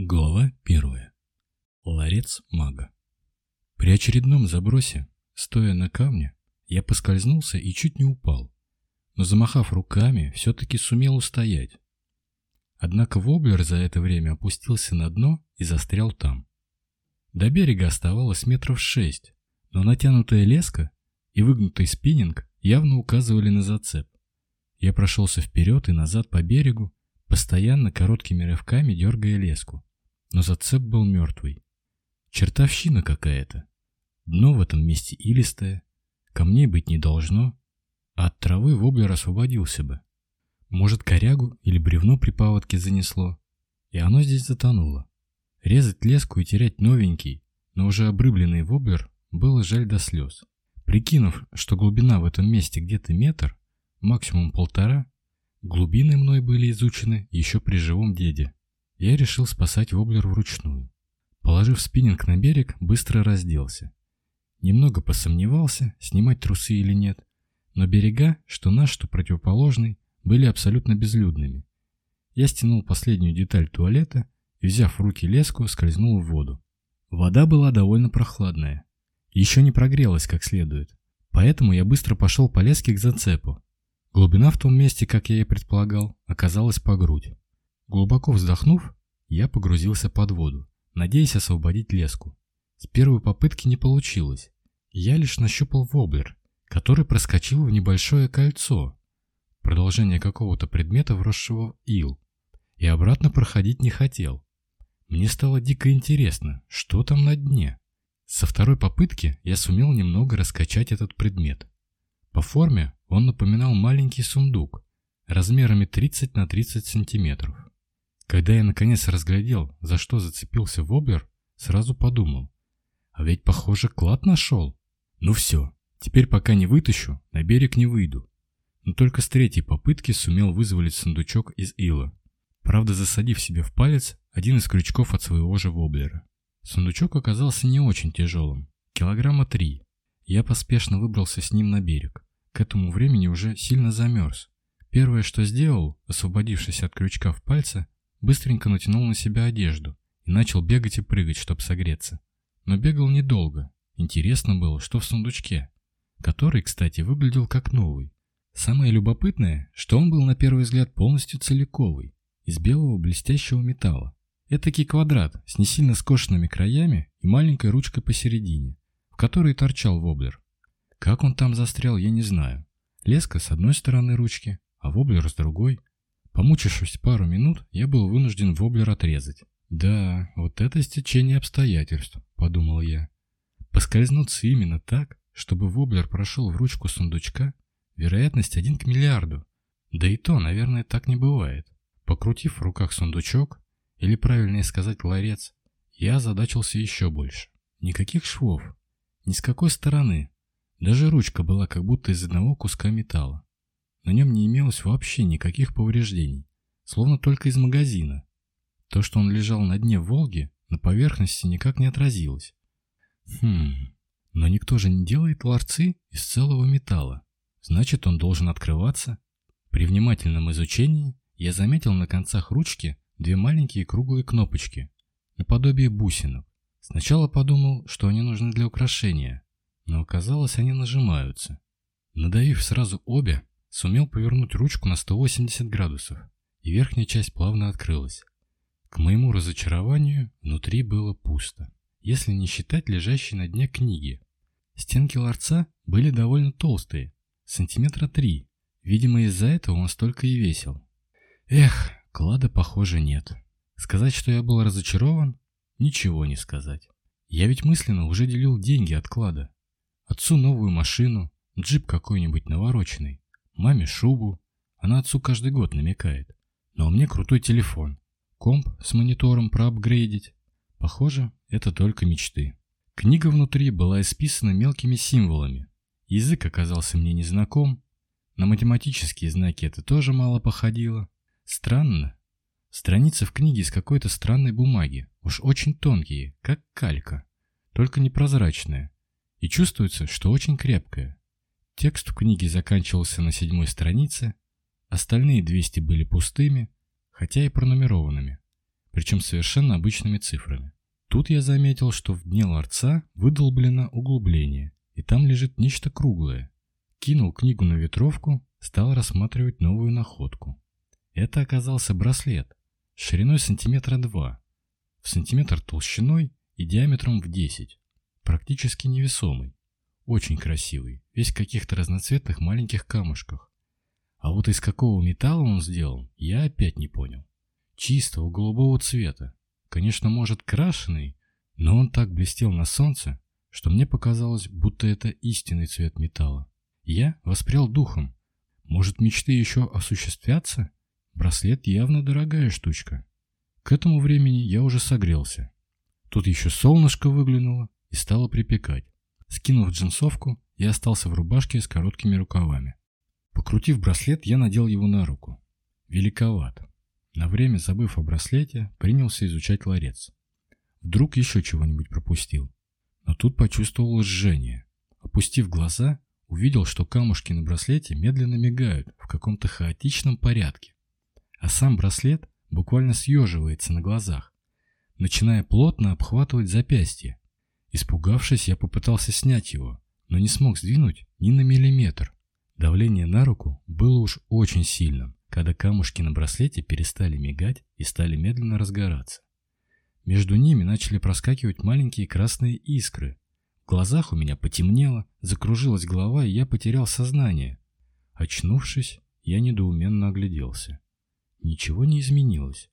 Глава первая. Ларец мага. При очередном забросе, стоя на камне, я поскользнулся и чуть не упал, но замахав руками, все-таки сумел устоять. Однако воблер за это время опустился на дно и застрял там. До берега оставалось метров шесть, но натянутая леска и выгнутый спиннинг явно указывали на зацеп. Я прошелся вперед и назад по берегу, постоянно короткими рывками дергая леску но зацеп был мертвый. Чертовщина какая-то. Дно в этом месте илистое, камней быть не должно, а от травы воблер освободился бы. Может, корягу или бревно при паводке занесло, и оно здесь затонуло. Резать леску и терять новенький, но уже обрыбленный воблер было жаль до слез. Прикинув, что глубина в этом месте где-то метр, максимум полтора, глубины мной были изучены еще при живом деде я решил спасать воблер вручную. Положив спиннинг на берег, быстро разделся. Немного посомневался, снимать трусы или нет, но берега, что наш, что противоположный, были абсолютно безлюдными. Я стянул последнюю деталь туалета и, взяв в руки леску, скользнул в воду. Вода была довольно прохладная. Еще не прогрелась как следует, поэтому я быстро пошел по леске к зацепу. Глубина в том месте, как я и предполагал, оказалась по грудь. Глубоко вздохнув, я погрузился под воду, надеясь освободить леску. С первой попытки не получилось. Я лишь нащупал воблер, который проскочил в небольшое кольцо, продолжение какого-то предмета, вросшего в ил, и обратно проходить не хотел. Мне стало дико интересно, что там на дне. Со второй попытки я сумел немного раскачать этот предмет. По форме он напоминал маленький сундук, размерами 30 на 30 сантиметров. Когда я наконец разглядел, за что зацепился воблер, сразу подумал. А ведь, похоже, клад нашел. Ну все, теперь пока не вытащу, на берег не выйду. Но только с третьей попытки сумел вызволить сундучок из ила. Правда, засадив себе в палец один из крючков от своего же воблера. Сундучок оказался не очень тяжелым, килограмма три. Я поспешно выбрался с ним на берег. К этому времени уже сильно замерз. Первое, что сделал, освободившись от крючка в пальце, Быстренько натянул на себя одежду и начал бегать и прыгать, чтобы согреться. Но бегал недолго. Интересно было, что в сундучке, который, кстати, выглядел как новый. Самое любопытное, что он был на первый взгляд полностью целиковый, из белого блестящего металла. Этакий квадрат с не сильно скошенными краями и маленькой ручкой посередине, в которой торчал воблер. Как он там застрял, я не знаю. Леска с одной стороны ручки, а воблер с другой. Помучившись пару минут, я был вынужден воблер отрезать. «Да, вот это стечение обстоятельств», — подумал я. Поскользнуться именно так, чтобы воблер прошел в ручку сундучка, вероятность один к миллиарду. Да и то, наверное, так не бывает. Покрутив в руках сундучок, или правильнее сказать ларец, я озадачился еще больше. Никаких швов, ни с какой стороны. Даже ручка была как будто из одного куска металла. На нем не имелось вообще никаких повреждений, словно только из магазина. То, что он лежал на дне Волги, на поверхности никак не отразилось. Хм, но никто же не делает ларцы из целого металла. Значит, он должен открываться. При внимательном изучении я заметил на концах ручки две маленькие круглые кнопочки, наподобие бусинок. Сначала подумал, что они нужны для украшения, но оказалось, они нажимаются. Надавив сразу обе, Сумел повернуть ручку на 180 градусов, и верхняя часть плавно открылась. К моему разочарованию, внутри было пусто, если не считать лежащей на дне книги. Стенки ларца были довольно толстые, сантиметра три. Видимо, из-за этого он столько и весил. Эх, клада, похоже, нет. Сказать, что я был разочарован, ничего не сказать. Я ведь мысленно уже делил деньги от клада. Отцу новую машину, джип какой-нибудь навороченный маме шубу, она отцу каждый год намекает. Но ну, а мне крутой телефон, комп с монитором проапгрейдить. Похоже, это только мечты. Книга внутри была исписана мелкими символами. Язык оказался мне незнаком, на математические знаки это тоже мало походило. Странно. Страницы в книге из какой-то странной бумаги, уж очень тонкие, как калька, только непрозрачная. И чувствуется, что очень крепкая. Текст в книге заканчивался на седьмой странице, остальные 200 были пустыми, хотя и пронумерованными, причем совершенно обычными цифрами. Тут я заметил, что в дне ларца выдолблено углубление, и там лежит нечто круглое. Кинул книгу на ветровку, стал рассматривать новую находку. Это оказался браслет, шириной сантиметра 2, в сантиметр толщиной и диаметром в 10, практически невесомый. Очень красивый, весь в каких-то разноцветных маленьких камушках. А вот из какого металла он сделан, я опять не понял. Чистого голубого цвета. Конечно, может, крашеный, но он так блестел на солнце, что мне показалось, будто это истинный цвет металла. Я воспрял духом. Может, мечты еще осуществятся? Браслет явно дорогая штучка. К этому времени я уже согрелся. Тут еще солнышко выглянуло и стало припекать. Скинув джинсовку, я остался в рубашке с короткими рукавами. Покрутив браслет, я надел его на руку. Великоват. На время, забыв о браслете, принялся изучать ларец. Вдруг еще чего-нибудь пропустил. Но тут почувствовал жжение. Опустив глаза, увидел, что камушки на браслете медленно мигают в каком-то хаотичном порядке. А сам браслет буквально съеживается на глазах, начиная плотно обхватывать запястье Испугавшись, я попытался снять его, но не смог сдвинуть ни на миллиметр. Давление на руку было уж очень сильным, когда камушки на браслете перестали мигать и стали медленно разгораться. Между ними начали проскакивать маленькие красные искры. В глазах у меня потемнело, закружилась голова, и я потерял сознание. Очнувшись, я недоуменно огляделся. Ничего не изменилось.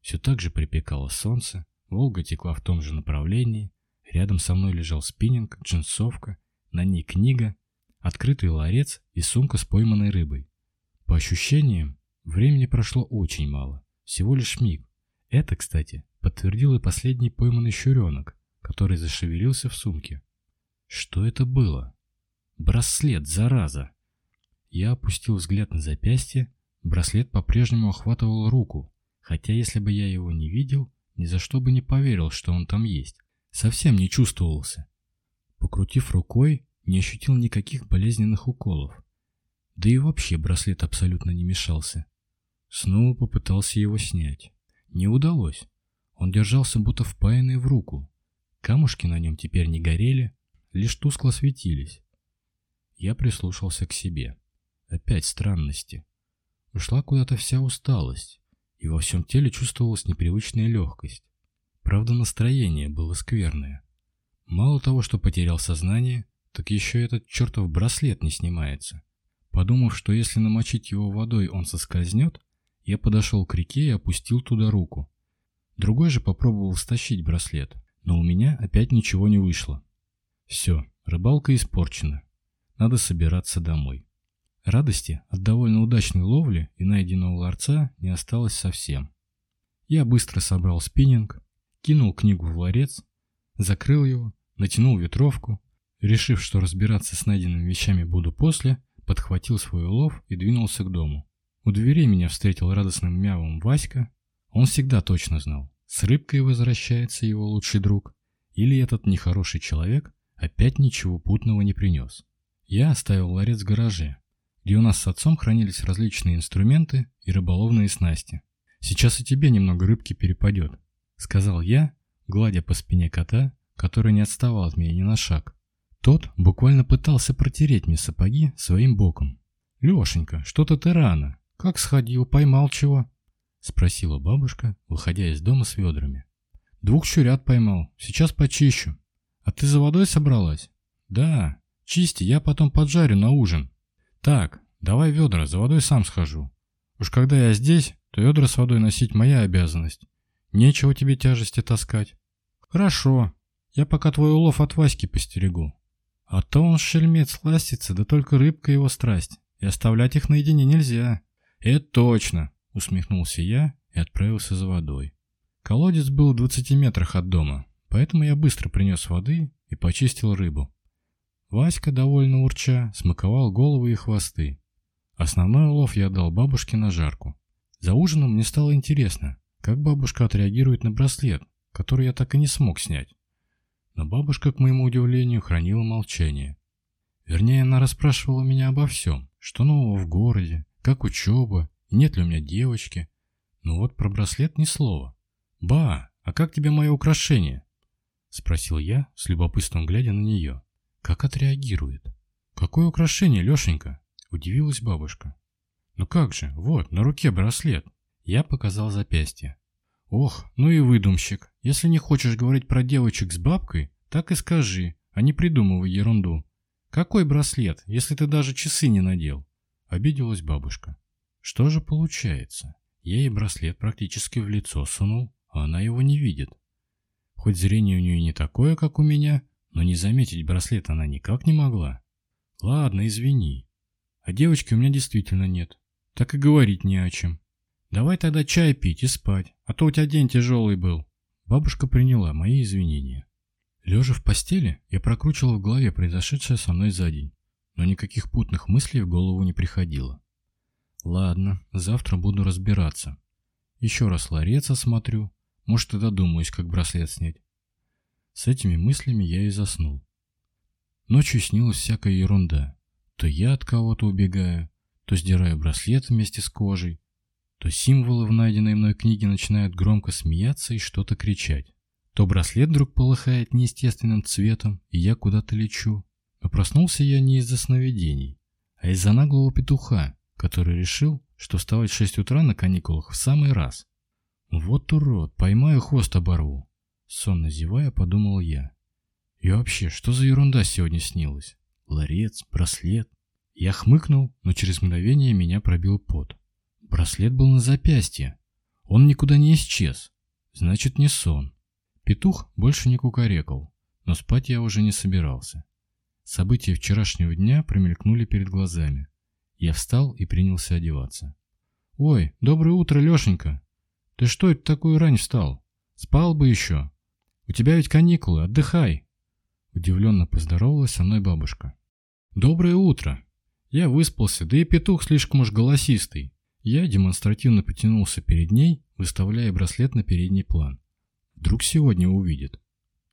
Все так же припекало солнце, Волга текла в том же направлении, Рядом со мной лежал спиннинг, джинсовка, на ней книга, открытый ларец и сумка с пойманной рыбой. По ощущениям, времени прошло очень мало, всего лишь миг. Это, кстати, подтвердил и последний пойманный щуренок, который зашевелился в сумке. Что это было? Браслет, зараза! Я опустил взгляд на запястье, браслет по-прежнему охватывал руку, хотя если бы я его не видел, ни за что бы не поверил, что он там есть совсем не чувствовался. Покрутив рукой, не ощутил никаких болезненных уколов. Да и вообще браслет абсолютно не мешался. Снова попытался его снять. Не удалось. Он держался будто впаянный в руку. Камушки на нем теперь не горели, лишь тускло светились. Я прислушался к себе. Опять странности. Ушла куда-то вся усталость, и во всем теле чувствовалась непривычная легкость. Правда, настроение было скверное. Мало того, что потерял сознание, так еще этот чертов браслет не снимается. Подумав, что если намочить его водой, он соскользнет, я подошел к реке и опустил туда руку. Другой же попробовал стащить браслет, но у меня опять ничего не вышло. Все, рыбалка испорчена. Надо собираться домой. Радости от довольно удачной ловли и найденного ларца не осталось совсем. Я быстро собрал спиннинг, кинул книгу в ларец, закрыл его, натянул ветровку, решив, что разбираться с найденными вещами буду после, подхватил свой улов и двинулся к дому. У дверей меня встретил радостным мявом Васька. Он всегда точно знал, с рыбкой возвращается его лучший друг, или этот нехороший человек опять ничего путного не принес. Я оставил ларец в гараже, где у нас с отцом хранились различные инструменты и рыболовные снасти. Сейчас и тебе немного рыбки перепадет, сказал я, гладя по спине кота, который не отставал от меня ни на шаг. Тот буквально пытался протереть мне сапоги своим боком. «Лешенька, что-то ты рано. Как сходил, поймал чего?» Спросила бабушка, выходя из дома с ведрами. «Двух чурят поймал. Сейчас почищу. А ты за водой собралась?» «Да. Чисти, я потом поджарю на ужин». «Так, давай ведра, за водой сам схожу. Уж когда я здесь, то ведра с водой носить моя обязанность. Нечего тебе тяжести таскать. Хорошо, я пока твой улов от Васьки постерегу. А то он шельмец ластится, да только рыбка его страсть, и оставлять их наедине нельзя. Это точно, усмехнулся я и отправился за водой. Колодец был в 20 метрах от дома, поэтому я быстро принес воды и почистил рыбу. Васька, довольно урча, смаковал головы и хвосты. Основной улов я дал бабушке на жарку. За ужином мне стало интересно, как бабушка отреагирует на браслет, который я так и не смог снять? Но бабушка, к моему удивлению, хранила молчание. Вернее, она расспрашивала меня обо всем, что нового в городе, как учеба, нет ли у меня девочки. Но вот про браслет ни слова. «Ба, а как тебе мое украшение?» Спросил я, с любопытством глядя на нее. Как отреагирует? «Какое украшение, Лешенька?» Удивилась бабушка. «Ну как же, вот, на руке браслет. Я показал запястье. «Ох, ну и выдумщик. Если не хочешь говорить про девочек с бабкой, так и скажи, а не придумывай ерунду. Какой браслет, если ты даже часы не надел?» Обиделась бабушка. «Что же получается? Я ей браслет практически в лицо сунул, а она его не видит. Хоть зрение у нее не такое, как у меня, но не заметить браслет она никак не могла. Ладно, извини. А девочки у меня действительно нет. Так и говорить не о чем. Давай тогда чай пить и спать, а то у тебя день тяжелый был. Бабушка приняла мои извинения. Лежа в постели, я прокручивал в голове произошедшее со мной за день, но никаких путных мыслей в голову не приходило. Ладно, завтра буду разбираться. Еще раз ларец осмотрю, может и додумаюсь, как браслет снять. С этими мыслями я и заснул. Ночью снилась всякая ерунда. То я от кого-то убегаю, то сдираю браслет вместе с кожей, то символы в найденной мной книге начинают громко смеяться и что-то кричать. То браслет вдруг полыхает неестественным цветом, и я куда-то лечу. Но проснулся я не из-за сновидений, а из-за наглого петуха, который решил, что вставать в 6 утра на каникулах в самый раз. Вот урод, поймаю хвост оборву. Сонно зевая, подумал я. И вообще, что за ерунда сегодня снилась? Ларец, браслет. Я хмыкнул, но через мгновение меня пробил пот. Браслет был на запястье. Он никуда не исчез. Значит, не сон. Петух больше не кукарекал, но спать я уже не собирался. События вчерашнего дня промелькнули перед глазами. Я встал и принялся одеваться. «Ой, доброе утро, Лёшенька! Ты что это такую рань встал? Спал бы еще! У тебя ведь каникулы, отдыхай!» Удивленно поздоровалась со мной бабушка. «Доброе утро! Я выспался, да и петух слишком уж голосистый. Я демонстративно потянулся перед ней, выставляя браслет на передний план. Вдруг сегодня увидит.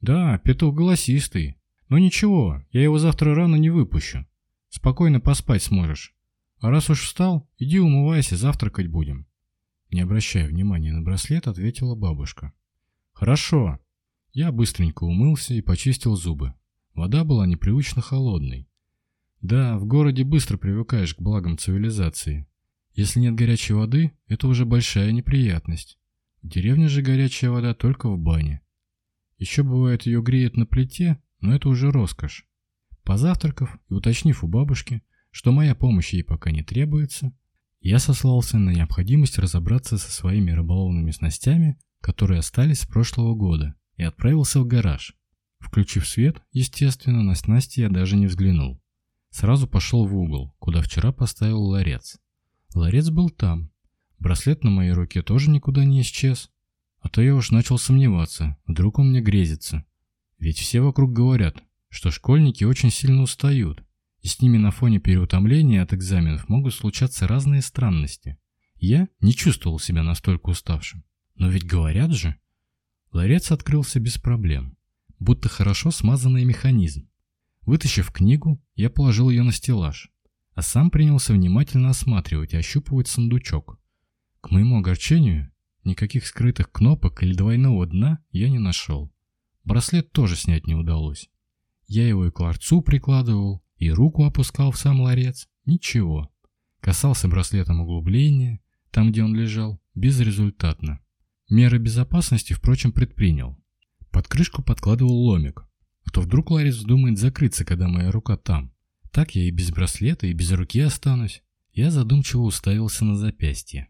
Да, петух голосистый. Но ничего, я его завтра рано не выпущу. Спокойно поспать сможешь. А раз уж встал, иди умывайся, завтракать будем. Не обращая внимания на браслет, ответила бабушка. Хорошо. Я быстренько умылся и почистил зубы. Вода была непривычно холодной. Да, в городе быстро привыкаешь к благам цивилизации. Если нет горячей воды, это уже большая неприятность. В деревне же горячая вода только в бане. Еще бывает ее греют на плите, но это уже роскошь. Позавтракав и уточнив у бабушки, что моя помощь ей пока не требуется, я сослался на необходимость разобраться со своими рыболовными снастями, которые остались с прошлого года, и отправился в гараж. Включив свет, естественно, на снасти я даже не взглянул. Сразу пошел в угол, куда вчера поставил ларец. Ларец был там. Браслет на моей руке тоже никуда не исчез. А то я уж начал сомневаться, вдруг он мне грезится. Ведь все вокруг говорят, что школьники очень сильно устают, и с ними на фоне переутомления от экзаменов могут случаться разные странности. Я не чувствовал себя настолько уставшим. Но ведь говорят же. Ларец открылся без проблем, будто хорошо смазанный механизм. Вытащив книгу, я положил ее на стеллаж а сам принялся внимательно осматривать и ощупывать сундучок. К моему огорчению, никаких скрытых кнопок или двойного дна я не нашел. Браслет тоже снять не удалось. Я его и к ларцу прикладывал, и руку опускал в сам ларец. Ничего. Касался браслетом углубления, там, где он лежал, безрезультатно. Меры безопасности, впрочем, предпринял. Под крышку подкладывал ломик. А то вдруг ларец вздумает закрыться, когда моя рука там. Так я и без браслета, и без руки останусь. Я задумчиво уставился на запястье.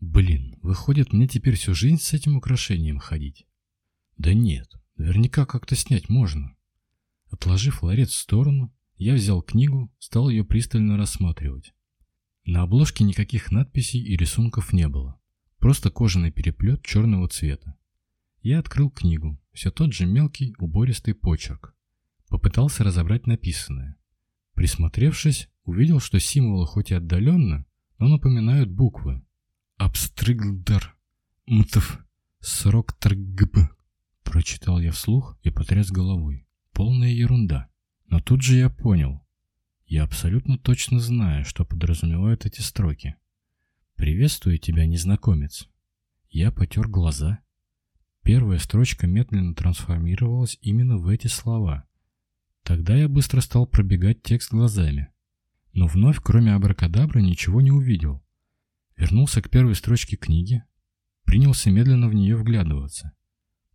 Блин, выходит, мне теперь всю жизнь с этим украшением ходить? Да нет, наверняка как-то снять можно. Отложив ларец в сторону, я взял книгу, стал ее пристально рассматривать. На обложке никаких надписей и рисунков не было. Просто кожаный переплет черного цвета. Я открыл книгу, все тот же мелкий, убористый почерк. Попытался разобрать написанное. Присмотревшись, увидел, что символы хоть и отдаленно, но напоминают буквы. «Абстрыгдар», «Мтв», «Сроктргб», прочитал я вслух и потряс головой. Полная ерунда. Но тут же я понял. Я абсолютно точно знаю, что подразумевают эти строки. «Приветствую тебя, незнакомец». Я потер глаза. Первая строчка медленно трансформировалась именно в эти слова. Тогда я быстро стал пробегать текст глазами. Но вновь, кроме абракадабры, ничего не увидел. Вернулся к первой строчке книги, принялся медленно в нее вглядываться.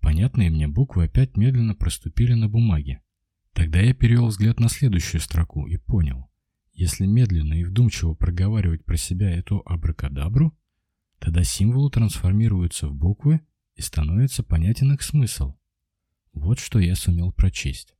Понятные мне буквы опять медленно проступили на бумаге. Тогда я перевел взгляд на следующую строку и понял. Если медленно и вдумчиво проговаривать про себя эту абракадабру, тогда символы трансформируются в буквы и становится понятен их смысл. Вот что я сумел прочесть.